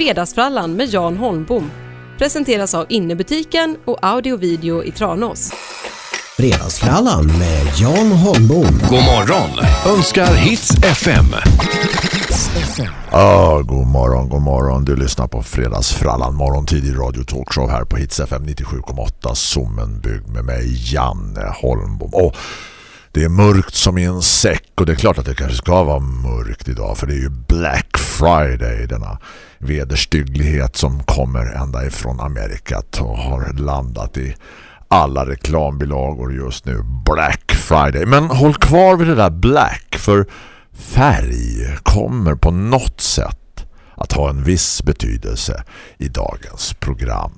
Fredagsfrallan med Jan Holmbom presenteras av Innebutiken och Audio Video i Tranås. Fredagsfrallan med Jan Holmbom. God morgon önskar Hits FM. Ja, god morgon, god morgon. Du lyssnar på Fredagsfrallan morgontid i Radio Talkshow här på Hits FM 97,8 Sommenbygg med mig Janne Holmbom. Och det är mörkt som i en säck och det är klart att det kanske ska vara mörkt idag för det är ju Black Friday, denna vederstygglighet som kommer ända ifrån Amerikat och har landat i alla reklambilagor just nu. Black Friday. Men håll kvar vid det där black för färg kommer på något sätt att ha en viss betydelse i dagens program.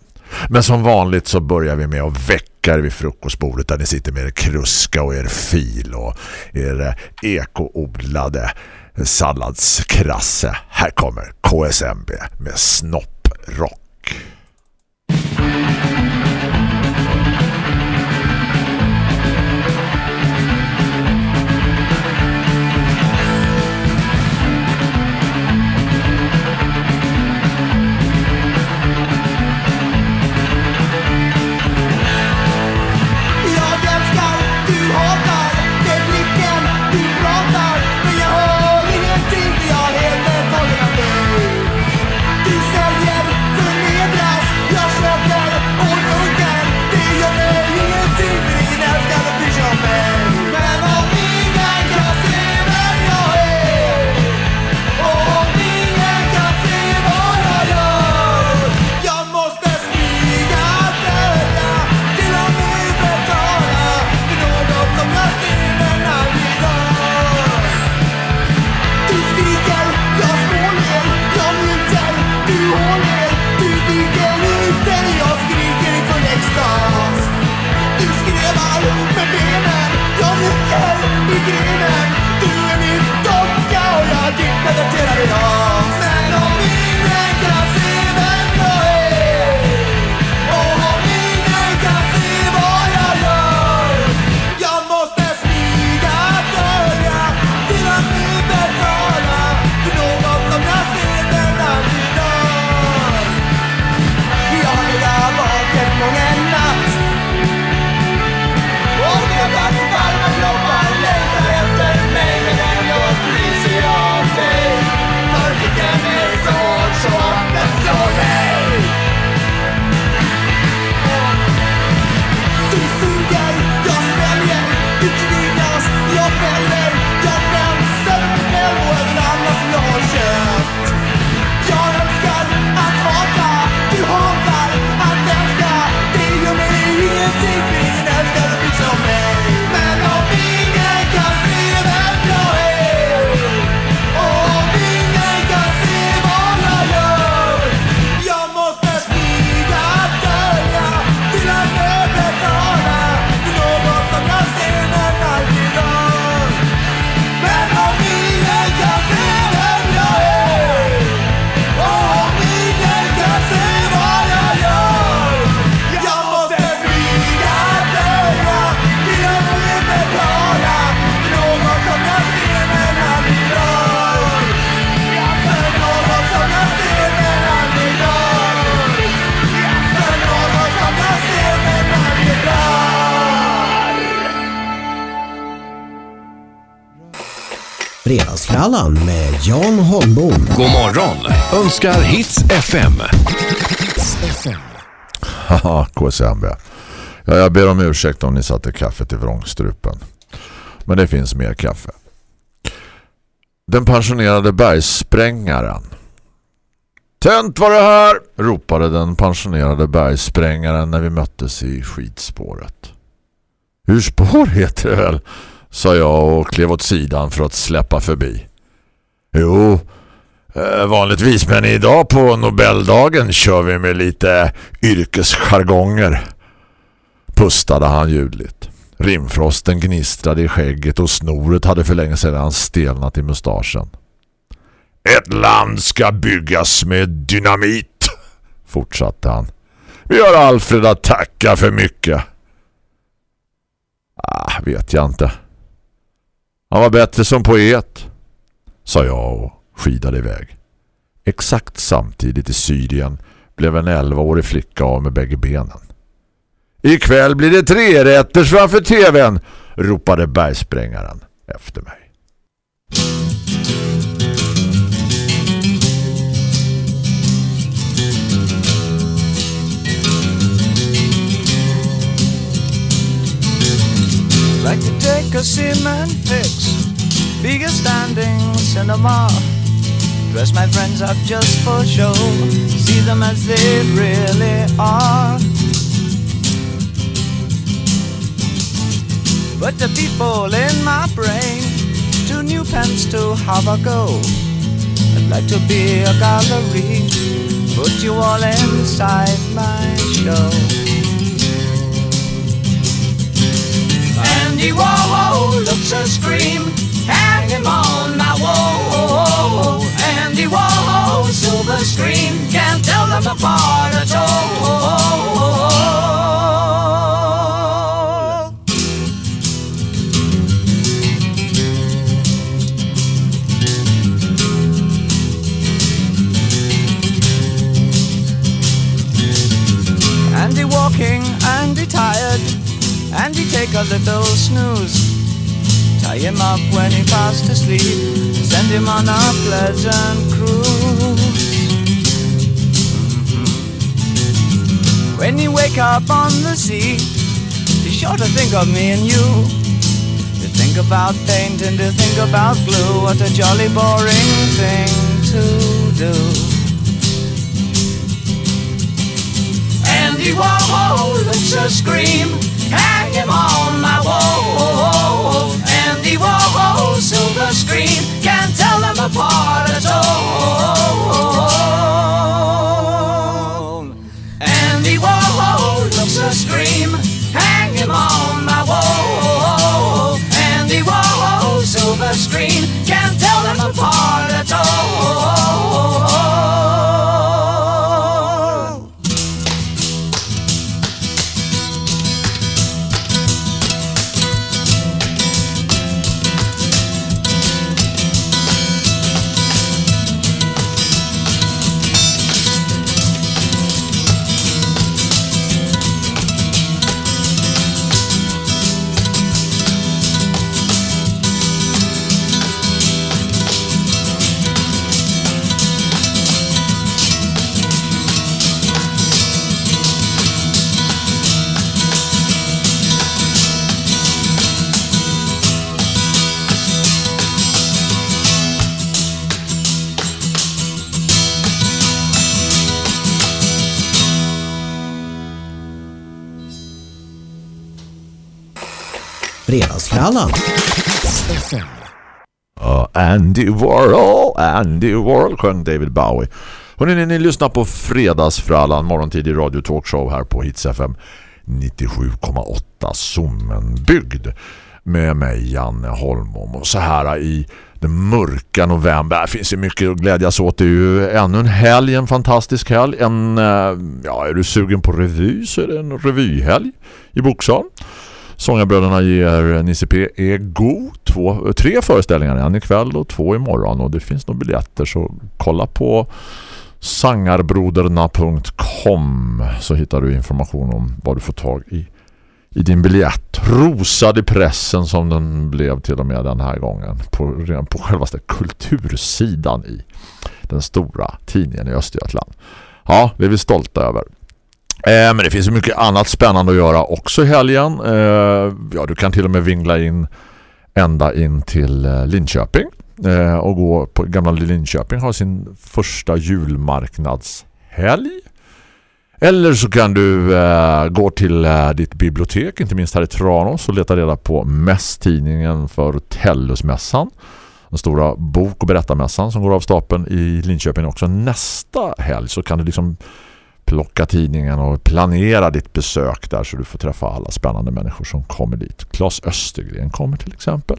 Men som vanligt så börjar vi med att väcka vid frukostbordet där ni sitter med er kruska och er fil och er eh, ekoodlade salladskrasse. Här kommer KSMB med snopprock. Fredagsfrallan med Jan Holmbom. God morgon önskar Hits FM. Haha, KSMB. Ja, jag ber om ursäkt om ni satte kaffet i vrångstrupen. Men det finns mer kaffe. Den pensionerade bergsprängaren. Tönt var det här! ropade den pensionerade bergsprängaren när vi möttes i skidspåret. Hur spår heter det väl? Sa jag och klev åt sidan för att släppa förbi. Jo, eh, vanligtvis men idag på Nobeldagen kör vi med lite yrkesjargonger. Pustade han ljudligt. Rimfrosten gnistrade i skägget och snoret hade för länge sedan stelnat i mustaschen. Ett land ska byggas med dynamit, fortsatte han. Vi har Alfred att tacka för mycket. Ah, vet jag inte. Han var bättre som poet, sa jag och skidade iväg. Exakt samtidigt i Syrien blev en 11-årig flicka av med bägge benen. Ikväll blir det tre rätter framför tvn, ropade bergsprängaren efter mig. Like to take a cement fix, bigger standing cinema. Dress my friends up just for show, see them as they really are. But the people in my brain, two new pens to have a go. I'd like to be a gallery, put you all inside my show. Andy Warhol looks a scream, hang him on my wall. Andy Warhol, silver screen, can't tell them apart at all. Take a little snooze. Tie him up when he fast asleep, send him on a pleasant cruise. When you wake up on the sea, be sure to think of me and you. To think about paint and to think about glue, what a jolly boring thing to do. Andy Warhol looks a scream. Hang him on my wall. Andy Warhol, silver screen. Can't tell them apart at all. Andy Warhol looks a scream. Hang him on my wall. Andy Warhol, silver screen. Fredagsfrallan. Andy Warhol, Andy Warhol sjöng David Bowie. Hörrni, ni, ni lyssnar på Fredagsfrallan, morgontid i radio talkshow här på Hits FM 97,8 Sommenbygd med mig Janne Holmom. Och så här i den mörka november. Det finns ju mycket att glädjas åt. Det är ju ännu en helg, en fantastisk helg. En, äh, ja, är du sugen på revy så är det en revyhelg i boksalen. Sångarbröderna ger Nisse P. Ego två, tre föreställningar, en ikväll och två imorgon och det finns nog biljetter så kolla på sangarbroderna.com så hittar du information om vad du får tag i i din biljett. Rosad i pressen som den blev till och med den här gången på, redan på självaste kultursidan i den stora tidningen i Östergötland. Ja, det är vi stolta över. Eh, men det finns mycket annat spännande att göra också i helgen. Eh, ja, du kan till och med vingla in ända in till eh, Linköping eh, och gå på gamla Linköping har sin första julmarknadshelg. Eller så kan du eh, gå till eh, ditt bibliotek, inte minst här i Tranås och leta reda på mässtidningen för Tellusmässan. Den stora bok- och berättarmässan som går av stapeln i Linköping också. Nästa helg så kan du liksom plocka tidningen och planera ditt besök där så du får träffa alla spännande människor som kommer dit. Claes Östergren kommer till exempel.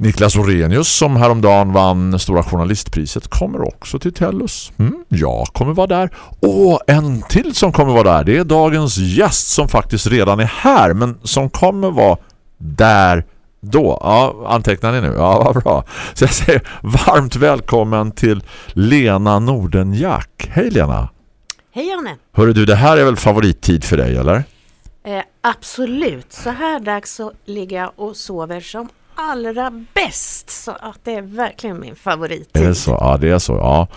Niklas Orenius som häromdagen vann Stora Journalistpriset kommer också till Tellus. Mm, jag kommer vara där. Och en till som kommer vara där. Det är dagens gäst som faktiskt redan är här men som kommer vara där Då, ja, antecknar ni nu? Ja, vad bra. Så jag säger varmt välkommen till Lena Nordenjack. Hej Lena! Hej Janne! Hörru du, det här är väl favorittid för dig, eller? Eh, absolut, så här dags så ligger jag och sover som allra bäst. Så att det är verkligen min favorit. Är det så? Ja, det är så. Ja.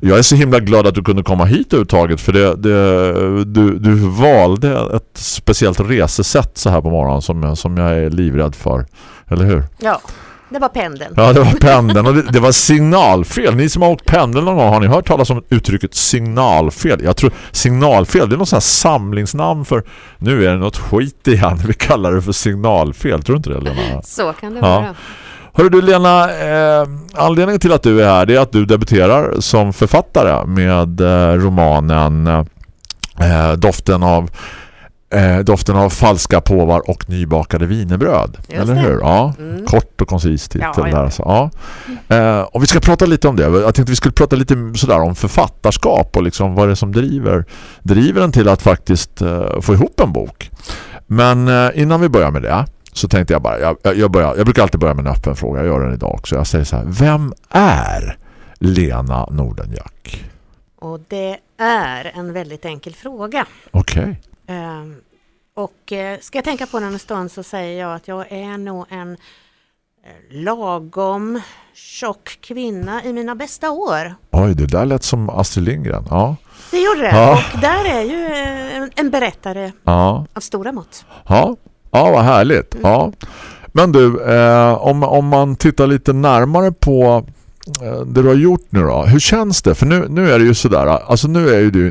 Jag är så himla glad att du kunde komma hit överhuvudtaget för det, det, du, du valde ett speciellt resesätt så här på morgonen som, som jag är livrädd för. Eller hur? Ja, det var pendeln. Ja, det var pendeln och det, det var signalfel. Ni som har åkt pendeln någon gång, har ni hört talas om uttrycket signalfel? Jag tror signalfel, det är något sånt här samlingsnamn för nu är det något skit igen. Vi kallar det för signalfel. Tror du inte det, Lena? Så kan det Ja. vara. Hörru du Lena, eh, anledningen till att du är här det är att du debuterar som författare med eh, romanen eh, Doften av eh, Doften av falska påvar och nybakade vinerbröd. Just Eller det. hur? Ja, Mm. kort och koncis titel Ja, där. Så, ja. Eh, och vi ska prata lite om det. Jag tänkte vi skulle prata lite sådär om författarskap och liksom vad det är som driver, driver en till att faktiskt eh, få ihop en bok. Men eh, innan vi börjar med det så tänkte jag bara, jag, jag, börjar, jag brukar alltid börja med en öppen fråga, jag gör den idag också. Jag säger så här, vem är Lena Nordenjack? Och det är en väldigt enkel fråga. Okej. Ehm, och eh, ska jag tänka på den en stund så säger jag att jag är nog en eh, lagom tjock kvinna i mina bästa år. Oj, det där lät som Astrid Lindgren. Ja, Det gjorde det. Ja. Och där är ju eh, en, en berättare ja, av stora mått. ja. Ja, vad härligt. Ja. Men du, eh, om, om man tittar lite närmare på det du har gjort nu då. Hur känns det? För nu, nu är det ju sådär, alltså nu är ju du,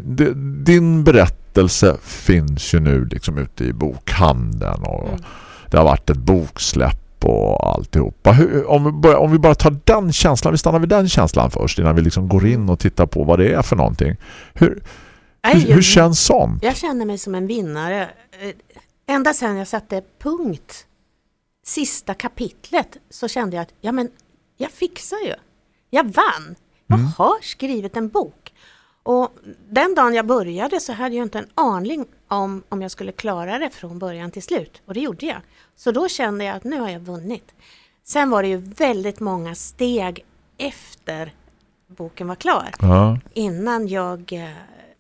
din berättelse finns ju nu liksom ute i bokhandeln och det har varit ett boksläpp och alltihopa. Hur, om, vi börjar, om vi bara tar den känslan, vi stannar vid den känslan först innan vi liksom går in och tittar på vad det är för någonting. Hur, hur, hur känns sånt? Jag känner mig som en vinnare. Eh, Ända sedan jag satte punkt sista kapitlet så kände jag att ja, men jag fixar ju. Jag vann. Jag har skrivit en bok. Och den dagen jag började så hade jag inte en aning om om jag skulle klara det från början till slut. Och det gjorde jag. Så då kände jag att nu har jag vunnit. Sen var det ju väldigt många steg efter boken var klar Ja. innan jag...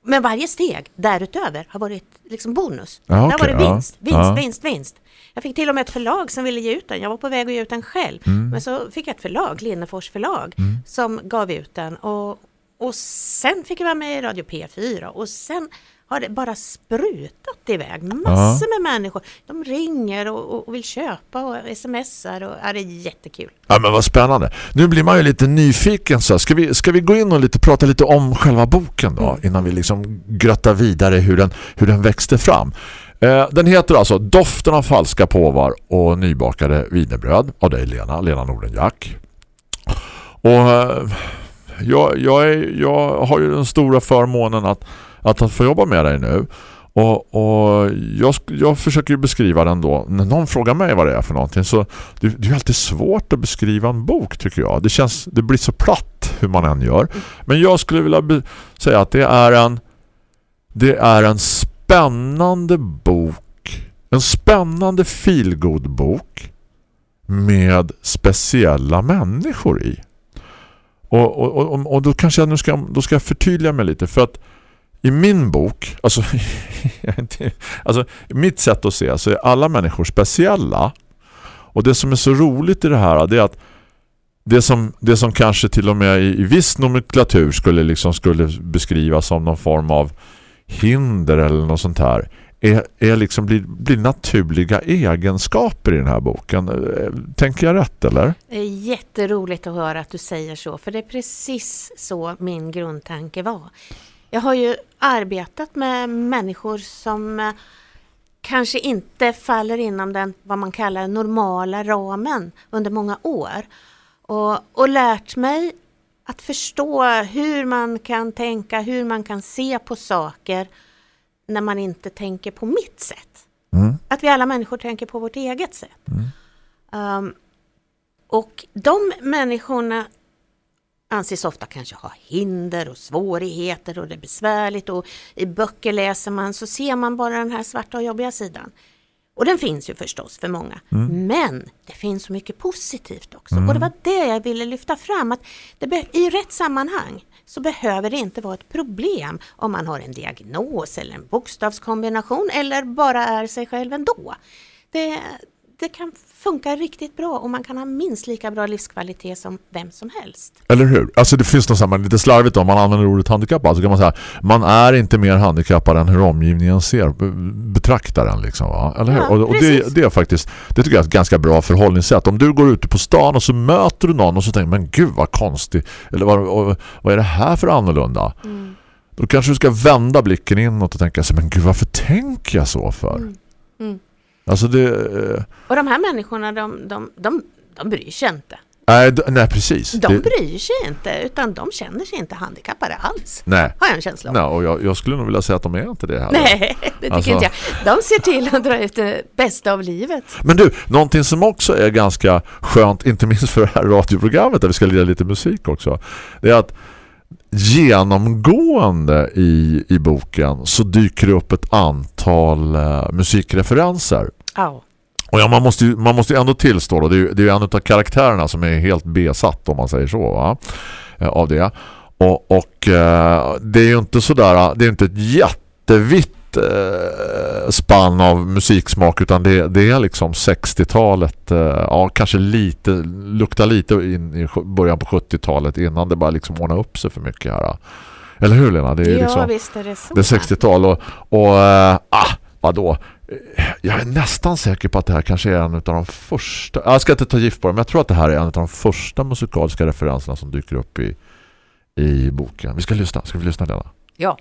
Men varje steg därutöver har varit liksom bonus. Ja, Det har varit ja. vinst, vinst, Ja. vinst, vinst. Jag fick till och med ett förlag som ville ge ut den. Jag var på väg att ge ut den själv. Mm. Men så fick jag ett förlag, Linnefors förlag, som gav ut den. Och, och sen fick jag vara med i Radio P4 och sen har det bara sprutat iväg. Massor med människor. De ringer och, och, och vill köpa och smsar och ja, det är jättekul. Ja men vad spännande. Nu blir man ju lite nyfiken så. Ska vi, ska vi gå in och lite, prata lite om själva boken då? Innan vi liksom gröttar vidare hur den, hur den växte fram. Eh, den heter alltså Doften av falska påvar och nybakade vinerbröd av dig Lena, Lena Nordenjack. Och eh, jag, jag, är, jag har ju den stora förmånen att, att få jobba med dig nu. Och, och jag, jag försöker ju beskriva den då. När någon frågar mig vad det är för någonting så det, det är alltid svårt att beskriva en bok tycker jag. Det känns det blir så platt hur man än gör. Men jag skulle vilja säga att det är en det är en spännande bok. En spännande feelgood bok med speciella människor i. Och, och, och, och då kanske jag nu ska, då ska jag förtydliga mig lite för att i min bok, alltså, alltså i mitt sätt att se så är alla människor speciella. Och det som är så roligt i det här det är att det som, det som kanske till och med i, i viss nomenklatur skulle, liksom, skulle beskrivas som någon form av hinder eller något sånt här är, är liksom, blir, blir naturliga egenskaper i den här boken. Eh, tänker jag rätt eller? Det är jätteroligt att höra att du säger så, för det är precis så min grundtanke var. Jag har ju arbetat med människor som eh, kanske inte faller inom den, vad man kallar normala ramen under många år. Och, och lärt mig att förstå hur man kan tänka, hur man kan se på saker när man inte tänker på mitt sätt. Mm. Att vi alla människor tänker på vårt eget sätt. Um, och de människorna anses ofta kanske ha hinder och svårigheter och det är besvärligt och i böcker läser man så ser man bara den här svarta och jobbiga sidan. Och den finns ju förstås för många. Mm. Men det finns så mycket positivt också. Och det var det jag ville lyfta fram. att I rätt sammanhang så behöver det inte vara ett problem om man har en diagnos eller en bokstavskombination eller bara är sig själv ändå. Det, det kan funka riktigt bra och man kan ha minst lika bra livskvalitet som vem som helst. Eller hur? Alltså det finns något så här, lite slarvigt om man använder ordet handikappad så kan man säga man är inte mer handikappad än hur omgivningen ser be- betraktar den liksom va? Eller hur? Ja, och och det, det är faktiskt det tycker jag är ett ganska bra förhållningssätt. Om du går ute på stan och så möter du någon och så tänker men gud vad konstigt eller vad, vad, är det här för annorlunda? Mm. Då kanske du ska vända blicken inåt och tänka så men gud varför tänker jag så för? Mm. Alltså det eh, Och de här människorna, de, de, de, de bryr sig inte. nej, nej precis. De det, bryr sig inte, utan de känner sig inte handikappade alls. nej. Har jag en känsla av. Nej, och jag, jag skulle nog vilja säga att de är inte det heller. Nej, det tycker Alltså- inte jag. De ser till att dra ut det bästa av livet. Men du, någonting som också är ganska skönt, inte minst för det här radioprogrammet där vi ska lira lite musik också, det är att genomgående i, i boken så dyker det upp ett antal eh, musikreferenser. Ja. Och ja, man måste ju, man måste ju ändå tillstå då, det är ju det är ju en av karaktärerna som är helt besatt om man säger så va? Eh, av det. Och, och eh, det är ju inte sådär, det är inte ett jättevitt eh, spann av musiksmak utan det, det är liksom 60-talet, eh, ja kanske lite, luktar lite in i början på 70-talet innan det bara liksom ordnar upp sig för mycket här. Eller hur Lena? Det är ja, liksom, visst är det så. det är 60-tal och, och äh, ah, vadå? Jag är nästan säker på att det här kanske är en av de första jag ska inte ta gift på det, men jag tror att det här är en av de första musikaliska referenserna som dyker upp i, i boken. Vi ska lyssna, ska vi lyssna Lena? Ja.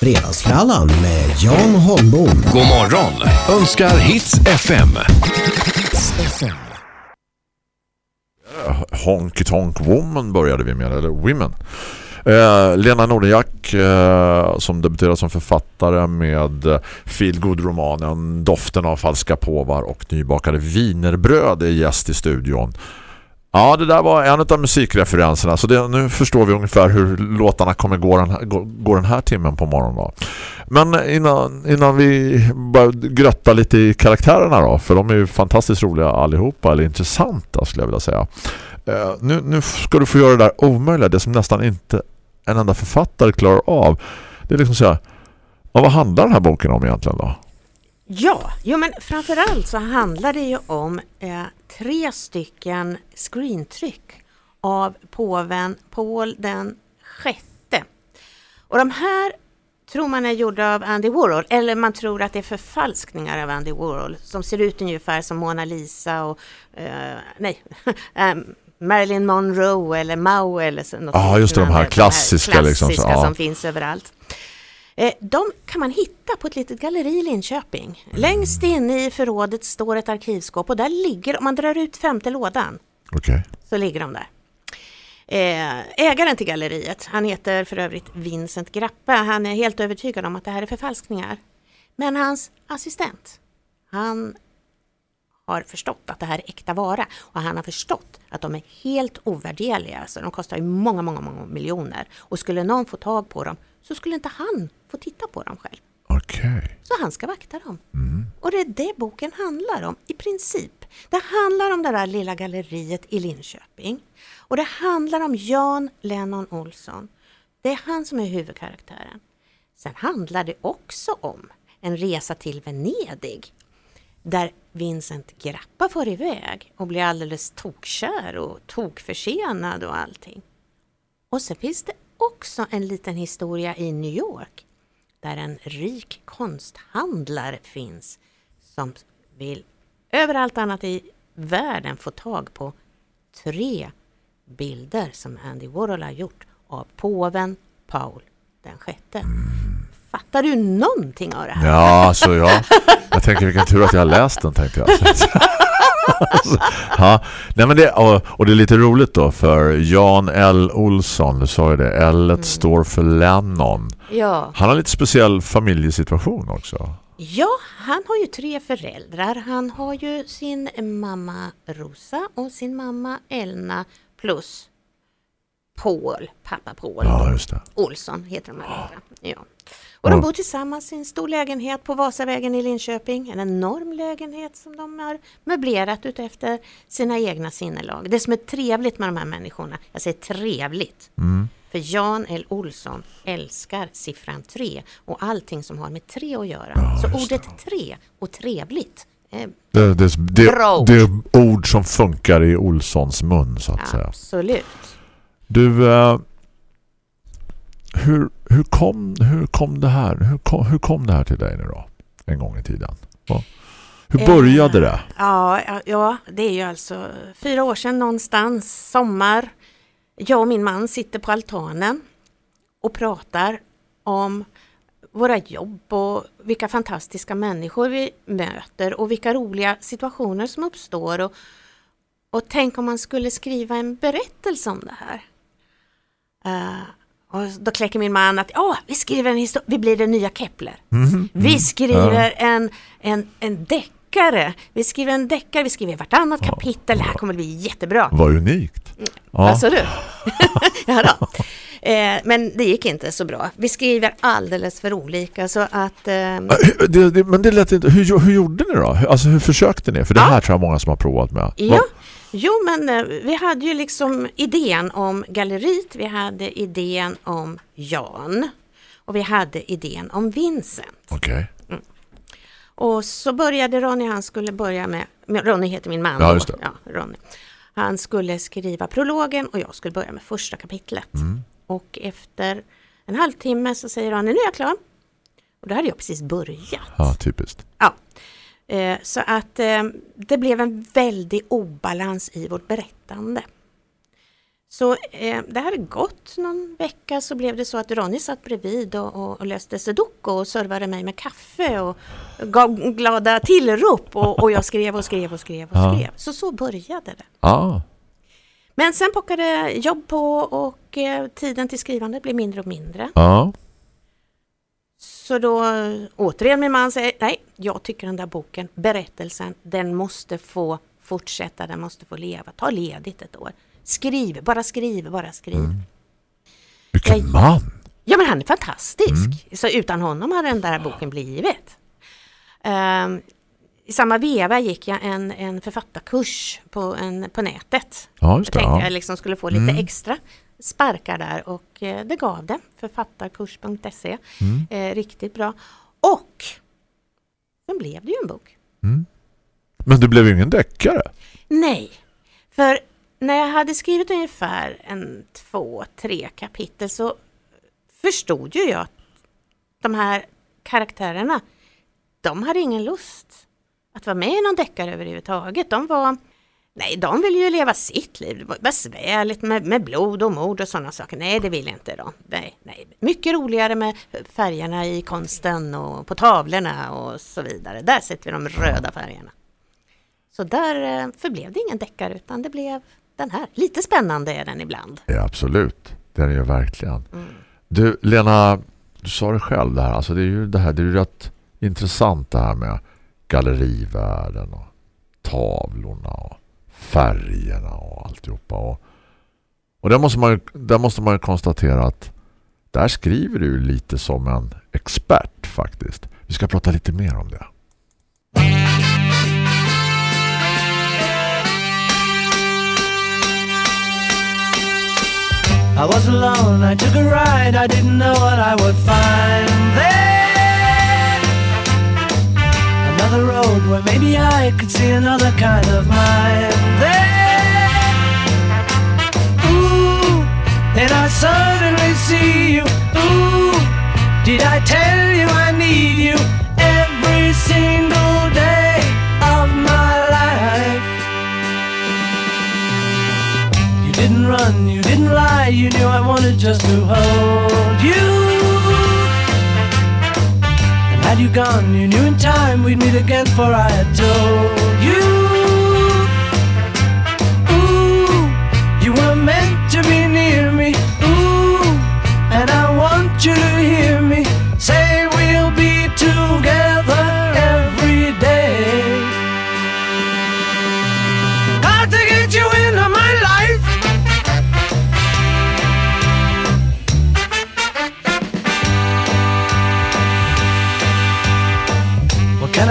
Fredagsfrallan med Jan Holmbom. God morgon önskar Hits FM. Honky Tonk Woman började vi med, eller Women. Eh, Lena Nordenjack eh, som debuterade som författare med eh, Feel Good-romanen Doften av falska påvar och nybakade vinerbröd är gäst i studion. Ja, det där var en av musikreferenserna så det, nu förstår vi ungefär hur låtarna kommer gå den här, gå, gå den här timmen på morgonen. Då. Men innan, innan vi bara grötta lite i karaktärerna då, för de är ju fantastiskt roliga allihopa, eller intressanta skulle jag vilja säga. Uh, nu, nu ska du få göra det där omöjliga, det som nästan inte en enda författare klarar av. Det är liksom så här, ja, vad handlar den här boken om egentligen då? Ja, jo men framförallt så handlar det ju om eh, tre stycken screentryck av påven Paul den sjätte. Och de här tror man är gjorda av Andy Warhol, eller man tror att det är förfalskningar av Andy Warhol som ser ut ungefär som Mona Lisa och eh, nej, ehm, Marilyn Monroe eller Mao eller så, något Ja, just det, de här liknande. klassiska liksom, så, klassiska ja. som finns överallt. Eh, De kan man hitta på ett litet galleri i Linköping. Längst inne i förrådet står ett arkivskåp och där ligger, om man drar ut femte lådan, Okej. så ligger de där. Eh, ägaren till galleriet, han heter för övrigt Vincent Grappa, han är helt övertygad om att det här är förfalskningar. Men hans assistent, han har förstått att det här är äkta vara och han har förstått att de är helt ovärderliga, så de kostar ju många, många, många miljoner. Och skulle någon få tag på dem så skulle inte han få titta på dem själv. Okej. Så han ska vakta dem. Och det är det boken handlar om i princip. Det handlar om det där lilla galleriet i Linköping. Och det handlar om Jan Lennon Olsson. Det är han som är huvudkaraktären. Sen handlar det också om en resa till Venedig. Där Vincent Grappa får iväg och blir alldeles tokkär och tokförsenad och allting. Och sen finns det också en liten historia i New York där en rik konsthandlare finns som vill över allt annat i världen få tag på tre bilder som Andy Warhol har gjort av påven Paul den sjätte. Fattar du någonting av det här? Ja, så jag, jag tänker vilken tur att jag har läst den tänkte jag. Alltså, ja, nej men det, och, och det är lite roligt då för Jan L. Olsson, du sa ju det, L står för Lennon. Ja. Han har lite speciell familjesituation också. Ja, han har ju tre föräldrar. Han har ju sin mamma Rosa och sin mamma Elna plus Paul, pappa Paul. Ja. Olsson heter de här ja. Och de bor tillsammans i en stor lägenhet på Vasavägen i Linköping. En enorm lägenhet som de har möblerat ut efter sina egna sinnelag. Det som är trevligt med de här människorna, jag säger trevligt, för Jan L. Olsson älskar siffran tre och allting som har med tre att göra. Så ordet tre och trevligt, Det, det, det, det är ord som funkar i Olssons mun så att säga. absolut. Du, eh, hur, hur, kom, hur kom det här? Hur kom, hur kom det här till dig nu då? En gång i tiden. Va? Hur började det? Ja, ja, det är ju alltså fyra år sedan någonstans, sommar. Jag och min man sitter på altanen och pratar om våra jobb och vilka fantastiska människor vi möter och vilka roliga situationer som uppstår. Och, och tänk om man skulle skriva en berättelse om det här. Eh, och då kläcker min man att ja, vi skriver en historia, vi blir den nya Kepler. Vi skriver en, en, en deckare, vi skriver en deckare, vi skriver vartannat kapitel, det här kommer att bli jättebra. Var unikt. Ja. Vad sa du? ja, då. Eh, men det gick inte så bra. Vi skriver alldeles för olika så att... Eh, Det, det, men det lät inte, hur, hur gjorde ni då? Alltså hur försökte ni? För det här tror jag många som har provat med. ja, Vad- jo men eh, vi hade ju liksom idén om galleriet, vi hade idén om Jan och vi hade idén om Vincent. Okej. Och så började Ronny, han skulle börja med, Ronny heter min man Ja, just det. Ja, Ronny. Han skulle skriva prologen och jag skulle börja med första kapitlet. Mm. Och efter en halvtimme så säger Ronny, nu är jag klar. Och då hade jag precis börjat. Ja, typiskt. Ja. Eh, så att eh, det blev en väldig obalans i vårt berättande. Så eh, det hade gått någon vecka så blev det så att Ronny satt bredvid och, och, och läste sudoku och servade mig med kaffe och gav glada tillrop och, och jag skrev och skrev och skrev och Ja. skrev. Så så började det. Ja, Men sen pockade jobb på och eh, tiden till skrivande blev mindre och mindre. ja. Så då återigen min man säger nej, jag tycker den där boken, berättelsen, den måste få fortsätta, den måste få leva. Ta ledigt ett år. Skriv, bara skriv, bara skriv. Mm. Vilken Jag- man! Ja men han är fantastisk. Så utan honom hade den där boken blivit. Ehm, I samma veva gick jag en, en författarkurs på, en, på nätet. Ja, just Jag det. tänkte Ja. jag liksom skulle få lite Mm. extra sparkar där och eh, det gav det. Författarkurs.se. Mm. Eh, riktigt bra. Och sen blev det ju en bok. Men det blev ju ingen deckare. Nej, för när jag hade skrivit ungefär en två, tre kapitel så förstod ju jag att de här karaktärerna, de hade ingen lust att vara med i någon deckare överhuvudtaget. De var, nej de vill ju leva sitt liv, det var besvärligt med, med blod och mord och sådana saker. Nej, det vill inte de. Nej, nej. Mycket roligare med färgerna i konsten och på tavlorna och så vidare. Där sätter vi de röda färgerna. Så där eh, förblev det ingen deckare utan det blev den här. Lite spännande är den ibland. Ja, absolut. Det är ju verkligen. Mm. Du, Lena, du sa det själv där. Alltså det är ju det här, det är ju rätt intressant det här med gallerivärlden och tavlorna och färgerna och alltihopa. Och, och där måste man ju, där måste man ju konstatera att där skriver du lite som en expert faktiskt. Vi ska prata lite mer om det. I was alone, I took a ride, I didn't know what I would find there. Another road where maybe I could see another kind of mind there. Ooh, then I suddenly see you. Ooh, did I tell you I need you every single day of my life? You didn't run, you didn't lie, you knew I wanted just to hold you. Had you gone, you knew in time we'd meet again, for I had told you.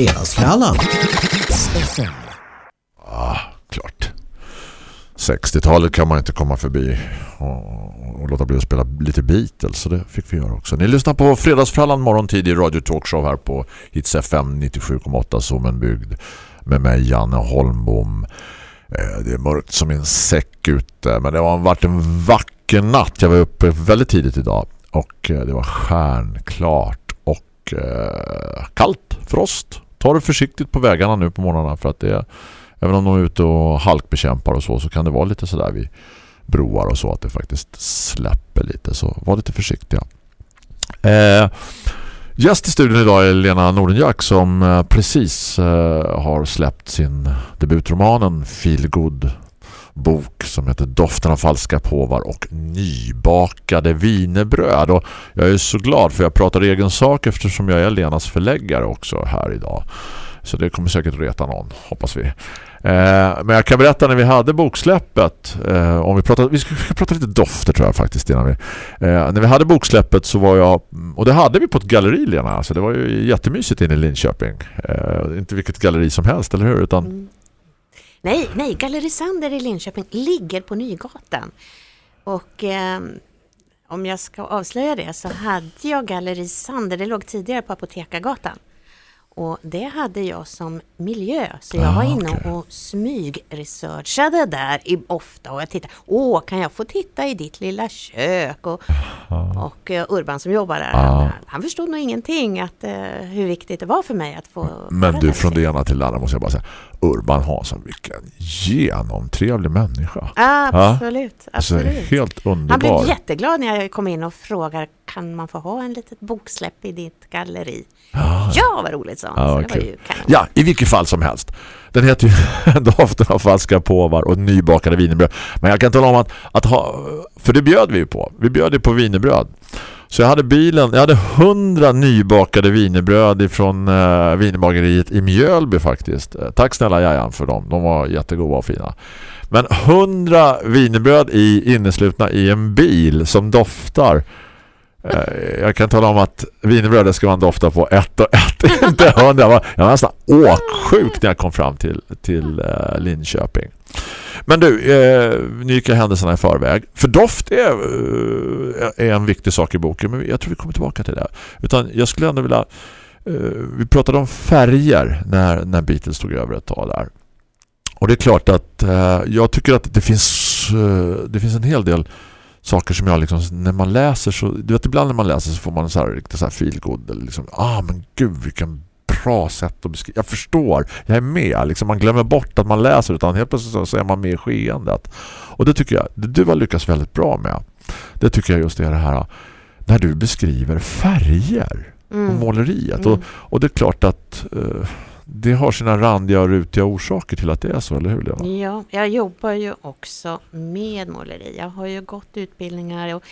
Fredagsfrallan. Ah, klart. 60-talet kan man inte komma förbi och, och låta bli att spela lite Beatles så det fick vi göra också. Ni lyssnar på Fredagsfrallan morgontid i Radio Talkshow här på Hits FM 97,8 Sommenbygd med mig Janne Holmbom. Eh, det är mörkt som en säck ute men det har varit en vacker natt. Jag var uppe väldigt tidigt idag och eh, det var stjärnklart och eh, kallt, frost. Ta det försiktigt på vägarna nu på morgnarna för att det är Även om de är ute och halkbekämpar och så så kan det vara lite sådär vid broar och så att det faktiskt släpper lite. Så var lite försiktiga. Eh, gäst i studion idag är Lena Nordenjack som eh, precis eh, har släppt sin debutromanen Feelgood bok som heter Doften av falska påvar och nybakade vinerbröd. Och jag är så glad för jag pratar egen sak eftersom jag är Lenas förläggare också här idag. Så det kommer säkert reta någon, hoppas vi. Eh, men jag kan berätta när vi hade boksläppet eh, om vi pratade, vi ska, vi ska prata lite dofter tror jag faktiskt innan vi. Eh, när vi hade boksläppet så var jag och det hade vi på ett galleri Lena, så det var ju jättemysigt inne i Linköping. Eh, inte vilket galleri som helst, eller hur? Utan mm. Nej, nej, Galleri Sander i Linköping ligger på Nygatan. Och eh, om jag ska avslöja det så hade jag Galleri Sander, det låg tidigare på Apotekargatan. Och det hade jag som miljö, så jag Ah, var inne okej. och smygresearchade där i, ofta och jag tittade, åh kan jag få titta i ditt lilla kök? Och, och eh, Urban som jobbar där, Ah. han, han förstod nog ingenting att, eh, hur viktigt det var för mig att få Men du, från det ena till det andra måste jag bara säga Urban Hansson, vilken genomtrevlig människa. Absolut, Alltså, absolut. helt Han underbar. blev jätteglad när jag kom in och frågade kan man få ha en litet boksläpp i ditt galleri? Ja, vad roligt sa han. Ju kanon. Ja, i vilket fall som helst. Den heter ju Doften av falska påvar och nybakade wienerbröd. Men jag kan tala om att, att ha, för det bjöd vi ju på. Vi bjöd ju på wienerbröd. Så jag hade bilen, jag hade hundra nybakade wienerbröd ifrån uh, wienerbageriet i Mjölby faktiskt. Eh, tack snälla Jajan för dem. De var jättegoda och fina. Men hundra wienerbröd i inneslutna i en bil som doftar. Eh, jag kan tala om att vinbrödet ska man dofta på ett och ett, inte hundra. Jag var, jag var nästan åksjuk när jag kom fram till, till uh, Linköping. Men du, eh, nu gick jag händelserna i förväg. För doft är, eh, är en viktig sak i boken, men jag tror vi kommer tillbaka till det. Utan jag skulle ändå vilja... Eh, vi pratade om färger när, när Beatles tog över ett tag där. Och det är klart att eh, jag tycker att det finns, eh, det finns en hel del saker som jag liksom, när man läser så, du vet ibland när man läser så får man en så här så här feelgood eller liksom, ah men gud vilken bra sätt att beskriva. Jag förstår, jag är med. Liksom, man glömmer bort att man läser utan helt plötsligt så, så är man med i skeendet. Och det tycker jag, det du har lyckats väldigt bra med. Det tycker jag just är det här när du beskriver färger och Mm. måleriet. Mm. Och, och det är klart att eh, det har sina randiga och rutiga orsaker till att det är så, eller hur Lena? Ja, jag jobbar ju också med måleri. Jag har ju gått utbildningar och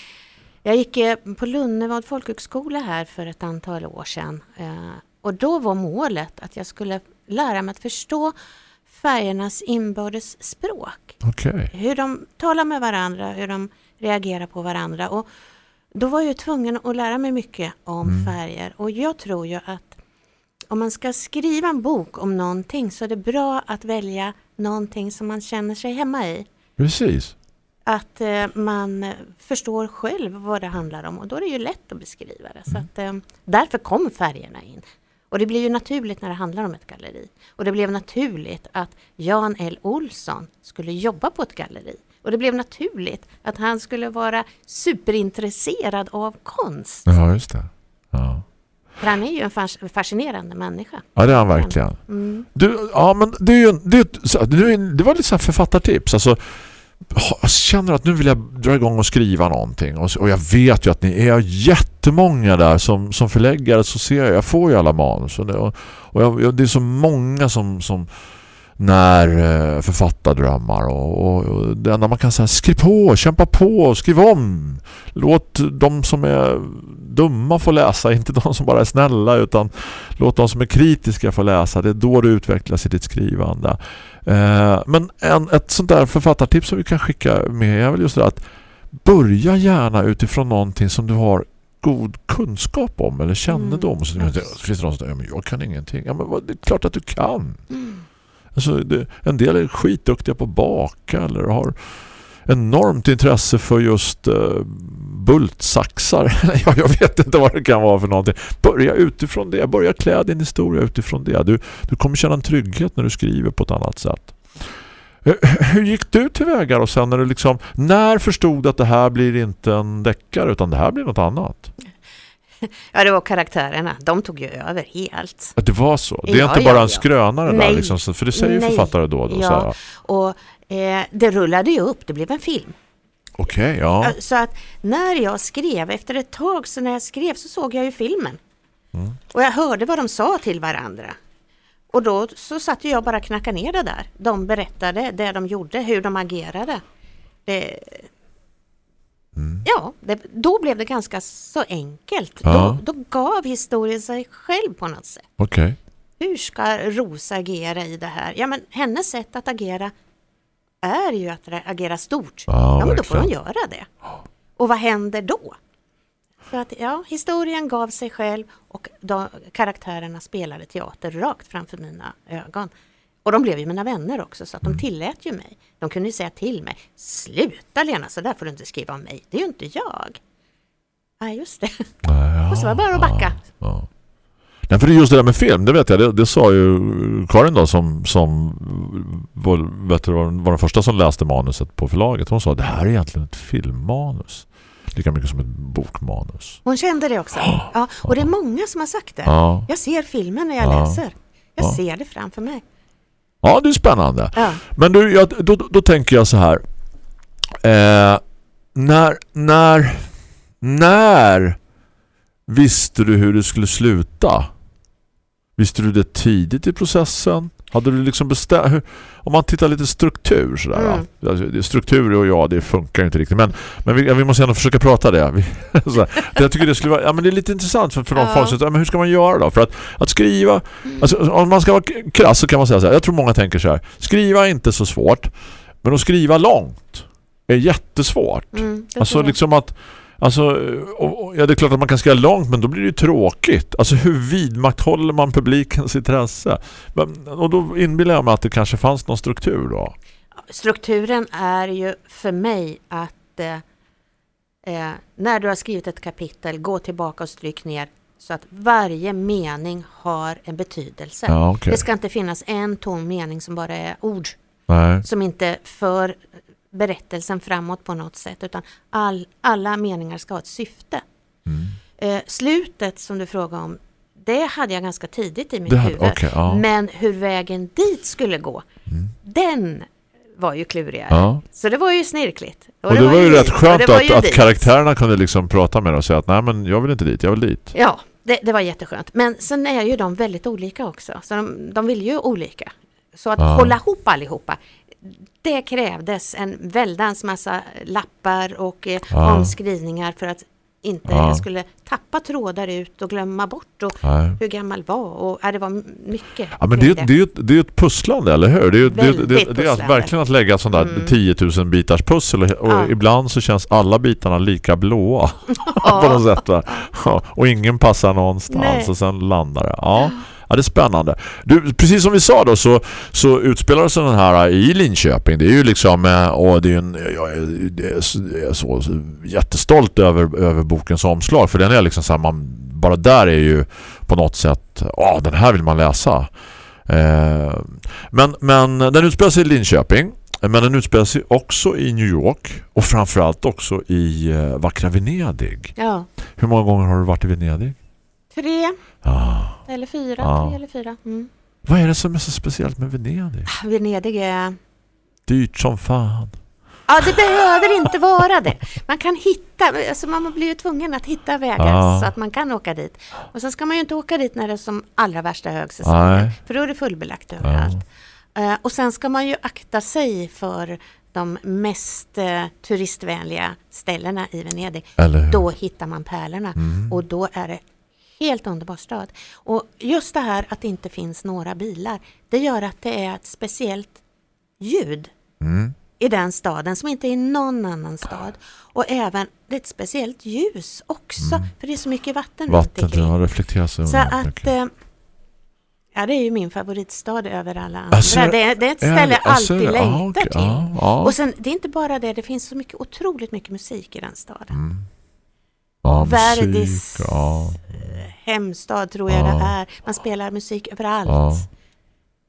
jag gick eh, på Lunnevad folkhögskola här för ett antal år sedan. Eh, Och då var målet att jag skulle lära mig att förstå färgernas inbördes språk. Okej. Hur de talar med varandra, hur de reagerar på varandra. Och då var jag tvungen att lära mig mycket om Mm. färger. Och jag tror ju att om man ska skriva en bok om någonting så är det bra att välja någonting som man känner sig hemma i. Precis. Att eh, man förstår själv vad det handlar om och då är det ju lätt att beskriva det. Så att, eh, därför kom färgerna in. Och det blir ju naturligt när det handlar om ett galleri. Och det blev naturligt att Jan L. Olsson skulle jobba på ett galleri. Och det blev naturligt att han skulle vara superintresserad av konst. Ja, just det. Ja. För han är ju en fas- fascinerande människa. Ja, det är han verkligen. Mm. Du, ja, men det, är ju, det, det, var lite så här författartips. Alltså, jag känner att nu vill jag dra igång och skriva någonting. Och, jag vet ju att ni är jättemånga där som, som förläggare så ser jag, jag får ju alla manus. Och, det, och, och jag, jag, det är så många som, som när eh, författardrömmar och, och, och det enda man kan säga skriv på, kämpa på, skriv om låt de som är dumma få läsa, inte de som bara är snälla utan låt de som är kritiska få läsa, det är då du utvecklas i ditt skrivande. Eh, men en, ett sånt där författartips som vi kan skicka med är väl just det att börja gärna utifrån någonting som du har god kunskap om eller kännedom Mm. så det finns det någon som säger, men jag kan ingenting. Ja, men det är klart att du kan. Alltså, det, en del är skitduktiga på att baka eller har enormt intresse för just uh, bultsaxar. ja, jag vet inte vad det kan vara för någonting. Börja utifrån det. Börja klä din historia utifrån det. Du, du kommer känna en trygghet när du skriver på ett annat sätt. Eh, Hur gick du tillväga och sen när du liksom när förstod du att det här blir inte en deckare utan det här blir något annat? Ja, det var karaktärerna. De tog ju över helt. Att det var så. Det är Ja, inte ja, bara en ja. skrönare där Nej. liksom, för det säger ju författare då då. Ja, och eh, det rullade ju upp. Det blev en film. Okej, ja. Ö, Så att när jag skrev, efter ett tag så när jag skrev så såg jag ju filmen. Mm. Och jag hörde vad de sa till varandra. Och då så satt jag bara och knackade ner det där. De berättade det de gjorde, hur de agerade. Det, Mm. Ja, det, då blev det ganska så enkelt. Ja. Då, då gav historien sig själv på något sätt. Okej. Hur ska Rosa agera i det här? Ja men hennes sätt att agera är ju att agera stort. Ja, Ja, men då får hon göra det. Och vad händer då? Så att, ja, historien gav sig själv och de, karaktärerna spelade teater rakt framför mina ögon. Och de blev ju mina vänner också så att Mm. de tillät ju mig. De kunde ju säga till mig, sluta Lena, så där får du inte skriva om mig, det är ju inte jag. Nej, just det. Ja, Och så var det bara att backa. Ja. Nej, för det är just det där med film, det vet jag, det, det sa ju Karin då som, som var, vet du, var den första som läste manuset på förlaget. Hon sa det här är egentligen ett filmmanus. Lika mycket som ett bokmanus. Hon kände det också. Ja, och det är många som har sagt det. Ja. Jag ser filmen när jag Ja. läser. Jag Ja. ser det framför mig. Ja, det är spännande. Ja. Men du, jag, då, då tänker jag så här. Eh, när, när, när visste du hur det skulle sluta? Visste du det tidigt i processen? Hade du liksom bestämt... Om man tittar lite struktur sådär. Mm. va? Alltså, struktur och ja, det funkar inte riktigt. Men, men vi, vi måste ändå försöka prata det. Vi, jag tycker det skulle vara... Ja, men det är lite intressant för, för de Ja. folk som... Ja, men hur ska man göra då? För att, att skriva... Alltså, om man ska vara krass så kan man säga så här. Jag tror många tänker så här. Skriva är inte så svårt. Men att skriva långt är jättesvårt. Mm, Alltså jag. liksom att Alltså, och, och, ja det är klart att man kan skriva långt men då blir det ju tråkigt. Alltså hur vidmakthåller man publikens intresse? Men, och då inbillar jag mig att det kanske fanns någon struktur då. Strukturen är ju för mig att eh, eh, när du har skrivit ett kapitel, gå tillbaka och stryk ner så att varje mening har en betydelse. Ja, okej. Det ska inte finnas en tom mening som bara är ord Nej. som inte för berättelsen framåt på något sätt utan all, alla meningar ska ha ett syfte. Mm. Eh, slutet som du frågar om, det hade jag ganska tidigt i mitt Det hade- huvud. okej, ja. Mm. Men hur vägen dit skulle gå, den var ju klurigare. Ja. Så det var ju snirkligt. Och det, var ju rätt dit, och skönt det att, ju att dit. karaktärerna kunde liksom prata med dig och säga att nej men jag vill inte dit, jag vill dit. Ja, det, det var jätteskönt. Men sen är ju de väldigt olika också. Så de, de vill ju olika. Så att Ja. hålla ihop allihopa, det krävdes en väldans massa lappar och eh, Ja. omskrivningar för att inte Ja. jag skulle tappa trådar ut och glömma bort och hur gammal var och ja, det var mycket. Ja, men det, är, det, är, det är ju ett pusslande, eller hur? Det är, det, det, det är att pusslande. verkligen att lägga sånt där Mm. 10 000 bitars pussel och, och Ja. ibland så känns alla bitarna lika blåa på något sätt. Och ingen passar någonstans Nej. och sen landar det. Ja. Ja, det är spännande. Du, precis som vi sa då så, så utspelar sig den här i Linköping. Det är ju liksom, eh, och det är en, jag är, jag är så, så jättestolt över, över bokens omslag. För den är liksom så här, man, bara där är ju på något sätt, ja den här vill man läsa. Eh, men, men den utspelar sig i Linköping. Men den utspelar sig också i New York och framförallt också i eh, vackra Venedig. Ja, Hur många gånger har du varit i Venedig? Tre Ah. eller fyra, Ja. tre eller fyra. Mm. Vad är det som är så speciellt med Venedig? Venedig är Dyrt som fan. Ja, det behöver inte vara det. Man kan hitta, alltså man blir ju tvungen att hitta vägar Ja. så att man kan åka dit. Och så ska man ju inte åka dit när det är som allra värsta högsäsong. Nej. För då är det fullbelagt överallt. Eh, och sen ska man ju akta sig för de mest eh, turistvänliga ställena i Venedig. Då hittar man pärlorna Mm. och då är det helt underbar stad. Och just det här att det inte finns några bilar, det gör att det är ett speciellt ljud Mm. i den staden som inte är i någon annan stad. Och även det är ett speciellt ljus också, för det är så mycket vatten, Mm. Vattnet omkring. har reflekterat sig Så att, mycket. eh, ja det är ju min favoritstad över alla andra. Alltså, det, är, det är ett ställe det- jag alltså, alltid det- längtar ah, okej, till. ja, ja. Och sen, det är inte bara det, det finns så mycket, otroligt mycket musik i den staden. Mm. Ja, Verdis musik, ja. hemstad tror jag Ja. det är. Man spelar musik överallt. Ja.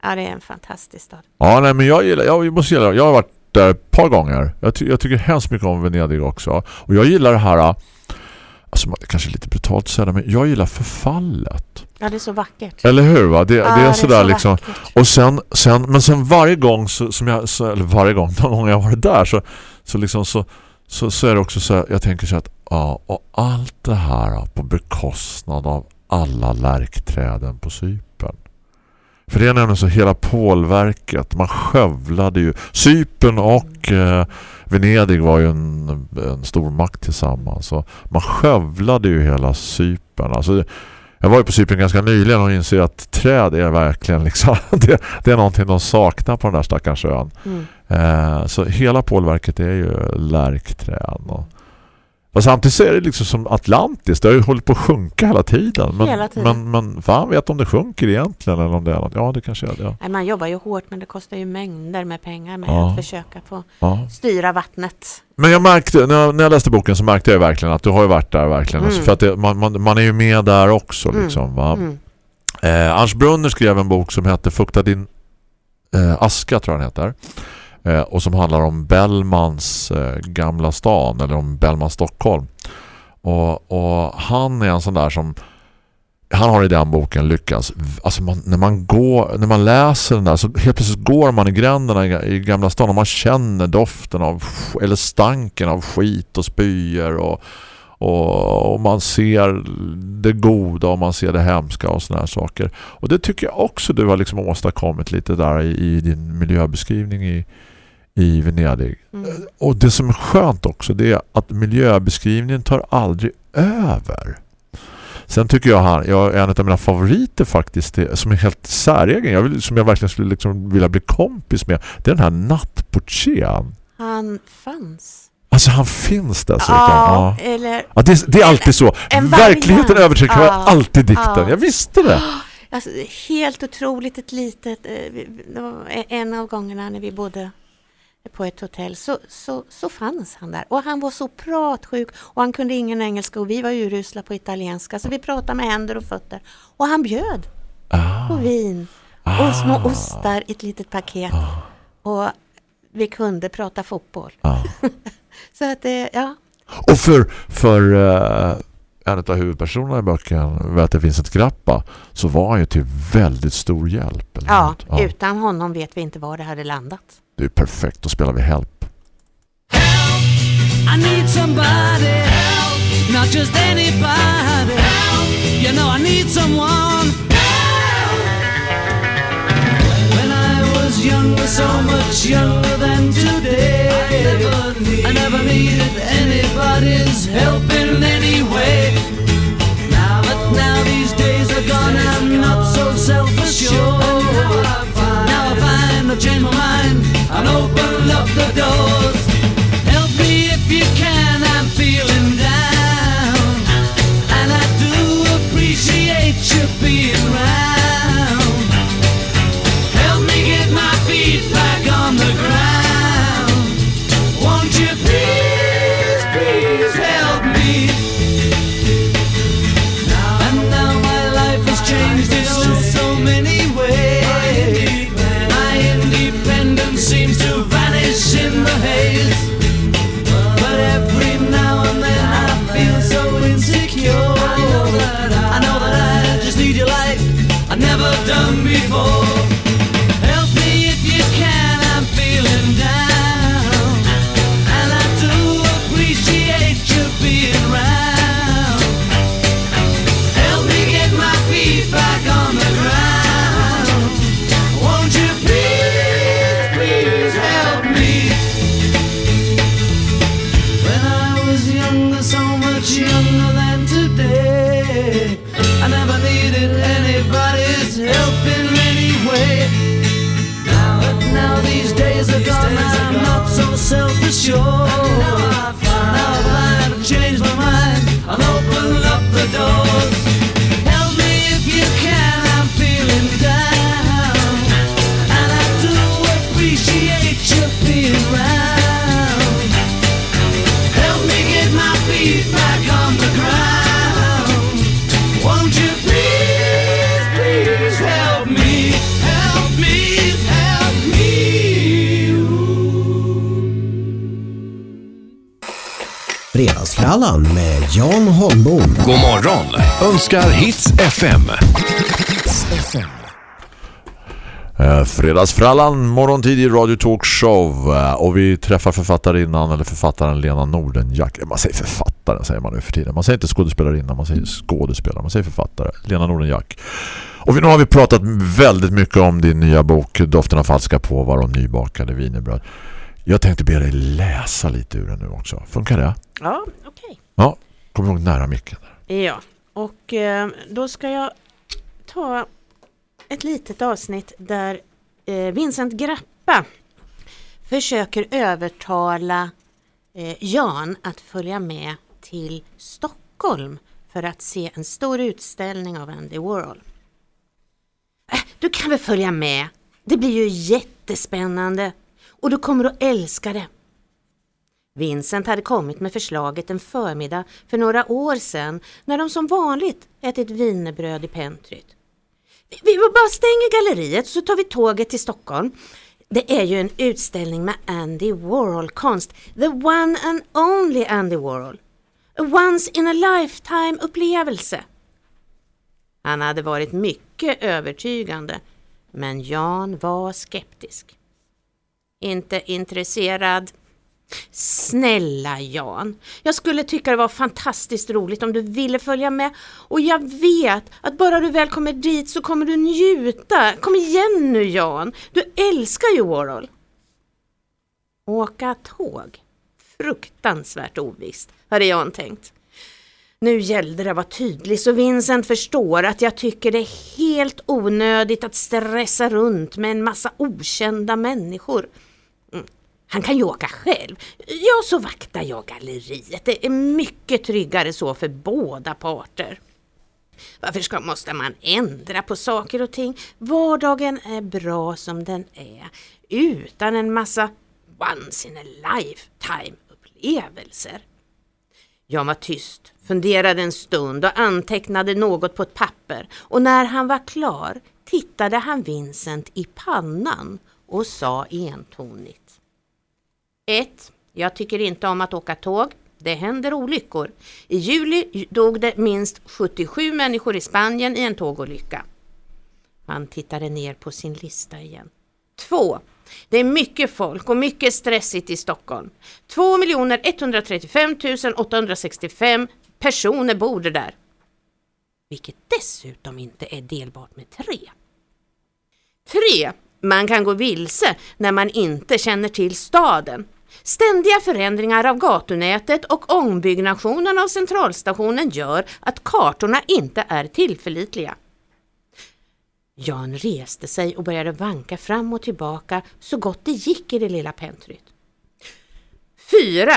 Ja, det är en fantastisk stad. Ja, nej, men jag gillar, jag måste gilla, jag har varit där ett par gånger. Jag, ty, jag tycker hemskt mycket om Venedig också. Och jag gillar det här, alltså man- det kanske är lite brutalt att säga det, men jag gillar förfallet. Ja, det är så vackert. Eller hur va? Det, Ja, det är sådär så liksom. vackert. Och sen, sen, men sen varje gång så, som jag, så, eller varje gång, de gånger jag har varit där så, så liksom så, så, så är det också så här, jag tänker så att och allt det här på bekostnad av alla lärkträden på Cypern. För det är nämligen så hela pålverket, man skövlade ju Cypern och eh, Venedig var ju en, en stor makt tillsammans så man skövlade ju hela Cypern. Alltså jag var ju på Cypern ganska nyligen och inser att träd är verkligen liksom, det, det är någonting de saknar på den där stackars ön. Mm. Eh, så hela pålverket är ju lärkträd. Och, och samtidigt så är det liksom som Atlantis. Det har ju hållit på att sjunka hela tiden. Men, Hela tiden. men, men fan vet om det sjunker egentligen eller om det är något. Ja, det kanske är det. Ja. Man jobbar ju hårt men det kostar ju mängder med pengar med Ja. att försöka få Ja. styra vattnet. Men jag märkte, när jag, när jag läste boken så märkte jag verkligen att du har ju varit där verkligen. Alltså Mm. för att det, man, man, man är ju med där också Mm. liksom va. Mm. Eh, Ernst Brunner skrev en bok som heter Fukta din eh, aska tror jag den heter. Eh, och som handlar om Bellmans eh, gamla stan eller om Bellmans Stockholm. Och, och han är en sån där som han har i den boken lyckats alltså man, när man går när man läser den där så helt plötsligt går man i gränderna i, i gamla stan och man känner doften av eller stanken av skit och spyor och, och, och man ser det goda och man ser det hemska och såna här saker. Och det tycker jag också du har liksom åstadkommit lite där i, i din miljöbeskrivning i, i Venedig. Mm. Och det som är skönt också det är att miljöbeskrivningen tar aldrig över. Sen tycker jag han, jag är en av mina favoriter faktiskt som är helt säregen, jag vill, som jag verkligen skulle liksom vilja bli kompis med, det är den här nattportieren. Han fanns. Alltså han finns dessutom. Ja, Ja. eller Ja, det, det är alltid så. En Verkligheten överträffar Ja. alltid dikten. Ja. Jag visste det. alltså, helt otroligt ett litet, eh, en av gångerna när vi bodde på ett hotell så, så, så fanns han där och han var så pratsjuk och han kunde ingen engelska och vi var urusla på italienska så vi pratade med händer och fötter och han bjöd på vin och små Ah. ostar i ett litet paket och vi kunde prata fotboll. Ja. Så att det, ja, Och för, för eh, en av huvudpersonerna i böcken, vet att det finns ett grappa, så var han ju till väldigt stor hjälp. Ja, något. utan honom vet vi inte var det hade landat. Det är perfekt, då spelar vi Help. I need somebody help, not just anybody help. You know I need someone help. When I was younger, so much younger than today, I never, needed anybody's help in any way. Now, but now these days are gone, I'm not so self-assured. Now I find I've changed my mind and opened up the doors. Help me if you can, I'm feeling down. And I do appreciate you being round. Done before. Fredagsfrallan med Jan Holmbom. God morgon önskar Hits FM. Hits FM. Eh, Fredagsfrallan, morgontid i Radio Talk Show eh, och vi träffar författarinnan eller författaren Lena Nordenjack. Eh, Man säger författaren säger man nu för tiden. Man säger inte skådespelarinnan, man säger skådespelare. Man säger författare, Lena Nordenjack. Och nu har vi pratat väldigt mycket om din nya bok Doften av falska påvar och nybakade wienerbröd. Jag tänkte be dig läsa lite ur den nu också. Funkar det? Ja, okej. Ja, kom ihåg nära micken. Ja, och eh, då ska jag ta ett litet avsnitt där eh, Vincent Grappa försöker övertala eh, Jan att följa med till Stockholm för att se en stor utställning av Andy Warhol. Äh, du kan väl följa med? Det blir ju jättespännande och du kommer att älska det. Vincent hade kommit med förslaget en förmiddag för några år sedan när de som vanligt ätit wienerbröd i Pentryt. Vi, vi bara stänger galleriet så tar vi tåget till Stockholm. Det är ju en utställning med Andy Warhol-konst. The one and only Andy Warhol. A once in a lifetime upplevelse. Han hade varit mycket övertygande, men Jan var skeptisk. Inte intresserad. Snälla Jan, jag skulle tycka det var fantastiskt roligt om du ville följa med och jag vet att bara du väl kommer dit så kommer du njuta. Kom igen nu Jan, du älskar ju Warhol. Åka tåg? Fruktansvärt ovisst, hade Jan tänkt. Nu gällde det att vara tydlig så Vincent förstår att jag tycker det är helt onödigt att stressa runt med en massa okända människor. Han kan ju åka själv. Ja, så vaktar jag galleriet. Det är mycket tryggare så för båda parter. Varför ska, måste man ändra på saker och ting? Vardagen är bra som den är utan en massa once in a lifetime upplevelser. Jag var tyst, funderade en stund och antecknade något på ett papper och när han var klar tittade han Vincent i pannan och sa entonigt. 1. Jag tycker inte om att åka tåg. Det händer olyckor. I juli dog det minst 77 människor i Spanien i en tågolycka. Han tittade ner på sin lista igen. 2. Det är mycket folk och mycket stressigt i Stockholm. 2 135 865 personer bor det där. Vilket dessutom inte är delbart med 3. 3. Man kan gå vilse när man inte känner till staden. Ständiga förändringar av gatunätet och ombyggnationen av centralstationen gör att kartorna inte är tillförlitliga. Jan reste sig och började vanka fram och tillbaka så gott det gick i det lilla pentryt. 4.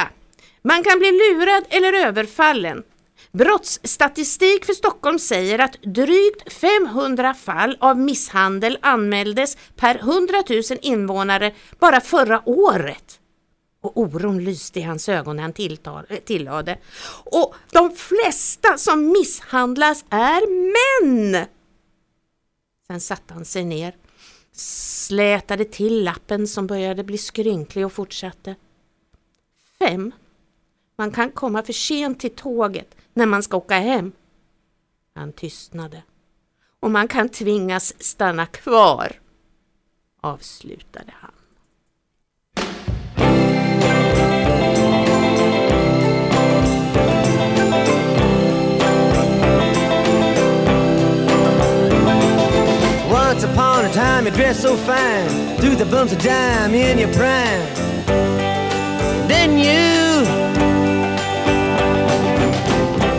Man kan bli lurad eller överfallen. Brottsstatistik för Stockholm säger att drygt 500 fall av misshandel anmäldes per 100 000 invånare bara förra året. Och oron lyste i hans ögon när han tilltal, eh, tillade. Och de flesta som misshandlas är män! Sen satte han sig ner, slätade till lappen som började bli skrynklig och fortsatte. 5. Man kan komma för sent till tåget när man ska åka hem. Han tystnade. Och man kan tvingas stanna kvar, avslutade han. Once upon a time, you dressed so fine, threw the bumps of dime in your prime. Then you,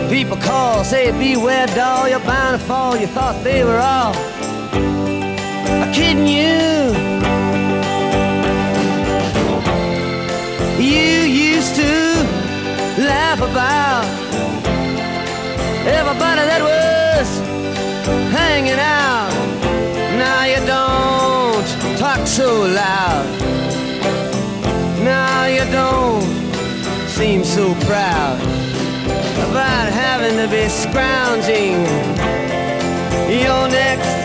people call, say beware, doll, you're bound to fall. You thought they were all kidding you. You used to laugh about everybody that was hanging out. So loud. Now you don't seem so proud about having to be scrounging your next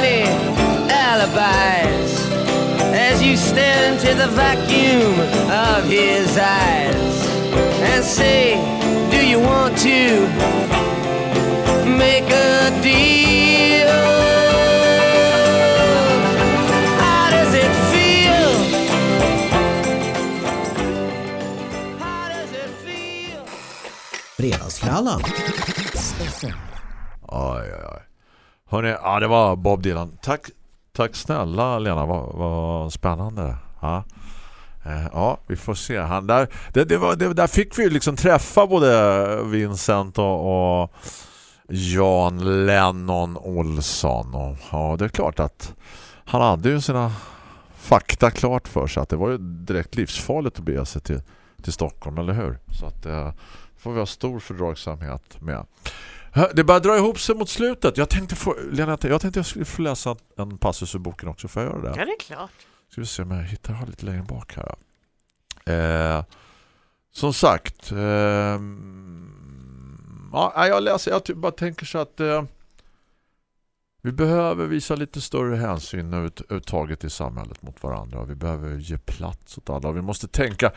you stare into the vacuum of his eyes and say, Do you want to make a deal? How does it feel? How does it feel? Fredagsfrallan. Oj, oj, oj. Hörrni, ja, det var Bob Dylan. Tack, tack snälla Lena, vad, vad spännande. Ja. Eh, ja, vi får se. Han där, det, det var, det, där fick vi ju liksom träffa både Vincent och, och Jan Lennon Olsson. Och, ja, det är klart att han hade ju sina fakta klart för sig att det var ju direkt livsfarligt att bege sig till, till Stockholm, eller hur? Så att det får vi ha stor fördragsamhet med. Det börjar dra ihop sig mot slutet. Jag tänkte, få, Lena, jag tänkte jag skulle få läsa en passus ur boken också. Får jag göra det? Ja, det är klart. Ska vi se om jag hittar jag lite längre bak här. Eh, som sagt. Eh, ja, jag läser. Jag typ bara tänker så att eh, vi behöver visa lite större hänsyn överhuvudtaget i samhället mot varandra. Vi behöver ge plats åt alla. Vi måste tänka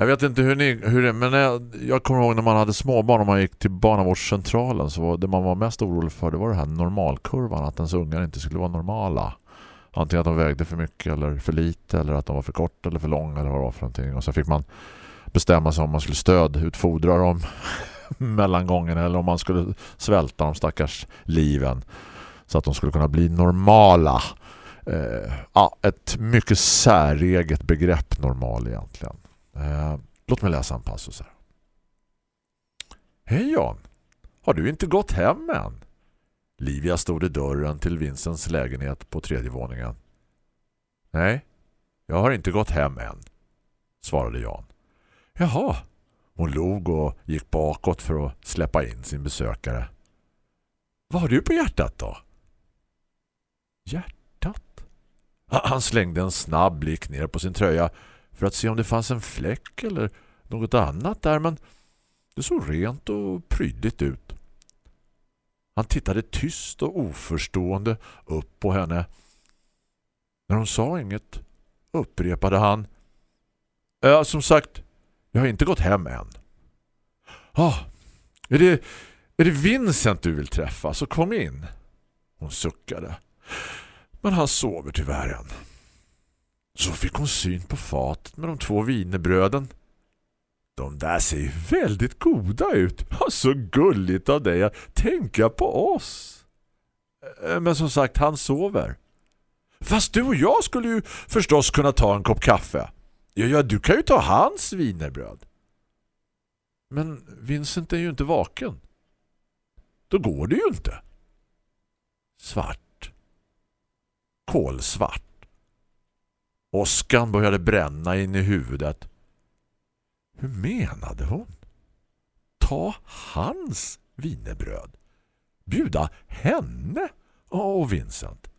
jag vet inte hur, ni, hur det men jag, jag kommer ihåg när man hade småbarn och man gick till barnavårdscentralen så var det man var mest orolig för det var den här normalkurvan att ens ungar inte skulle vara normala. Antingen att de vägde för mycket eller för lite eller att de var för kort eller för långa eller vad det var för någonting. Och så fick man bestämma sig om man skulle stödutfodra dem mellan gångerna eller om man skulle svälta de stackars liven så att de skulle kunna bli normala. Eh, ja, ett mycket säreget begrepp normal egentligen. Eh, låt mig läsa en passus här. Hej Jan, har du inte gått hem än? Livia stod i dörren till Vincents lägenhet på tredje våningen. Nej, jag har inte gått hem än, svarade Jan. Jaha, hon log och gick bakåt för att släppa in sin besökare. Vad har du på hjärtat då? Hjärtat? Han slängde en snabb blick ner på sin tröja för att se om det fanns en fläck eller något annat där men det såg rent och prydligt ut. Han tittade tyst och oförstående upp på henne. När hon sa inget upprepade han Ja, som sagt, jag har inte gått hem än. Ja, ah, är, det, är det Vincent du vill träffa så kom in. Hon suckade. Men han sover tyvärr än. Så fick hon syn på fatet med de två vinerbröden. De där ser väldigt goda ut. Så gulligt av dig att tänka på oss. Eh, men som sagt, han sover. Fast du och jag skulle ju förstås kunna ta en kopp kaffe. Ja, ja du kan ju ta hans vinerbröd. Men Vincent är ju inte vaken. Då går det ju inte. Svart. Kolsvart. Åskan började bränna in i huvudet. Hur menade hon? Ta hans vinebröd. Bjuda henne och Vincent.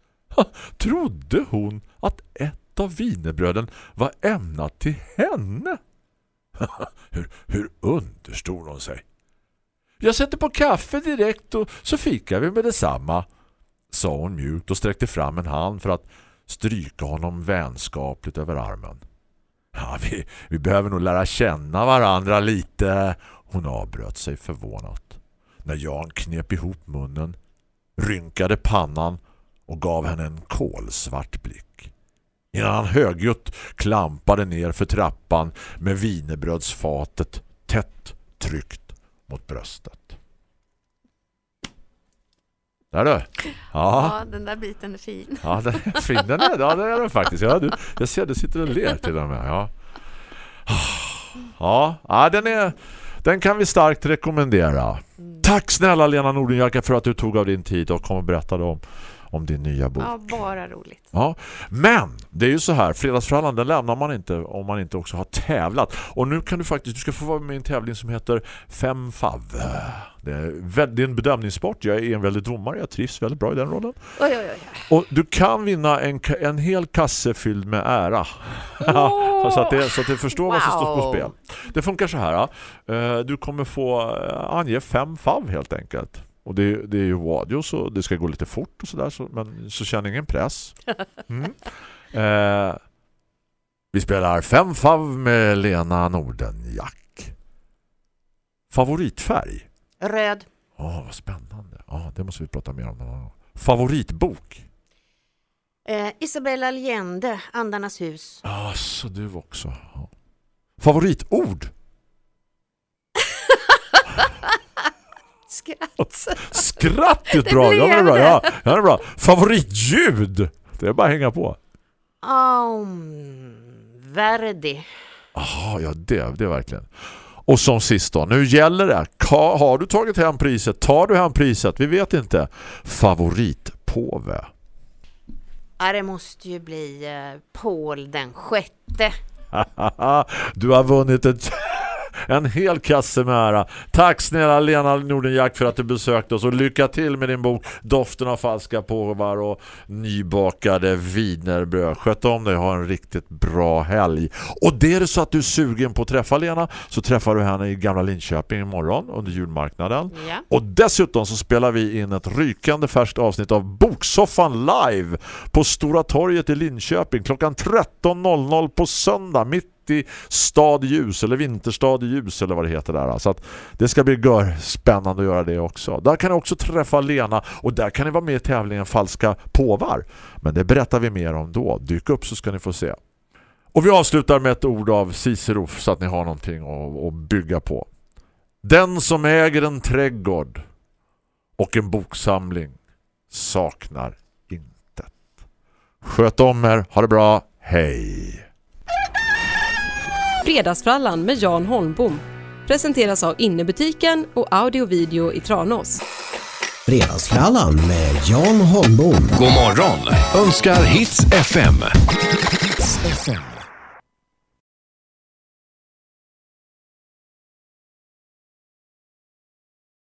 Trodde hon att ett av vinebröden var ämnat till henne? hur, hur understod hon sig? Jag sätter på kaffe direkt och så fikar vi med detsamma, sa hon mjukt och sträckte fram en hand för att stryka honom vänskapligt över armen. Ja, vi, vi behöver nog lära känna varandra lite. Hon avbröt sig förvånat. När Jan knep ihop munnen, rynkade pannan och gav henne en kolsvart blick. Innan han högljutt klampade ner för trappan med vinebrödsfatet tätt tryckt mot bröstet. Där du. Ja. Ja, den där biten är fin. Ja, den är fin. Den är, ja, det är den faktiskt. Ja, du, jag ser du sitter och ler till och med. Ja. Ja, ja den, är, den kan vi starkt rekommendera. Tack snälla Lena Nordenjacka för att du tog av din tid och kom och berättade om, om din nya bok. Ja, bara roligt. Ja, men det är ju så här, fredagsfrallan den lämnar man inte om man inte också har tävlat. Och nu kan du faktiskt, du ska få vara med i en tävling som heter Fem Fav. Det är, vä- det är en bedömningssport, jag är en väldigt domare, jag trivs väldigt bra i den rollen. Oj, oj, oj. Och du kan vinna en, en hel kasse fylld med ära. så, att det, så att du förstår vad som står på Wow. spel. Det funkar så här. eh, Du kommer få eh, ange fem fav helt enkelt. Och det, det är ju radio så det ska gå lite fort och sådär. Så, men så känner ingen press. Mm. Eh, vi spelar fem fav med Lena Nordenjack. Favoritfärg? Röd. Åh, vad spännande. Ja, det måste vi prata mer om. någon annan gång. Favoritbok? Eh, Isabella Allende, Andarnas hus. Ja, så du också. Favoritord? Det bra. Ja, men bra. Ja, ja, det är bra. Favoritljud? Det är bara att hänga på. Um, Verdi. Jaha, ja det, det verkligen. Och som sist då, nu gäller det. Har du tagit hem priset? Tar du hem priset? Vi vet inte. Favoritpåve? Ja, det måste ju bli eh, Paul den sjätte. du har vunnit ett, en hel kasse med ära. Tack snälla Lena Nordenjack för att du besökte oss och lycka till med din bok Doften av falska påvar och nybakade wienerbröd. Sköt om dig, ha en riktigt bra helg. Och det är det så att du är sugen på att träffa Lena så träffar du henne i Gamla Linköping imorgon under julmarknaden. Ja. Och dessutom så spelar vi in ett rykande färskt avsnitt av Boksoffan live på Stora torget i Linköping klockan 13.00 på söndag mitt riktig stad i ljus eller vinterstad i ljus eller vad det heter där. Så att det ska bli gör spännande att göra det också. Där kan ni också träffa Lena och där kan ni vara med i tävlingen Falska påvar. Men det berättar vi mer om då. Dyk upp så ska ni få se. Och vi avslutar med ett ord av Cicero så att ni har någonting att, att bygga på. Den som äger en trädgård och en boksamling saknar intet. Sköt om er, ha det bra, hej! Fredagsfrallan med Jan Holmbom presenteras av Innebutiken och Audio Video i Tranås. Fredagsfrallan med Jan Holmbom. God morgon önskar Hits FM. Hits FM.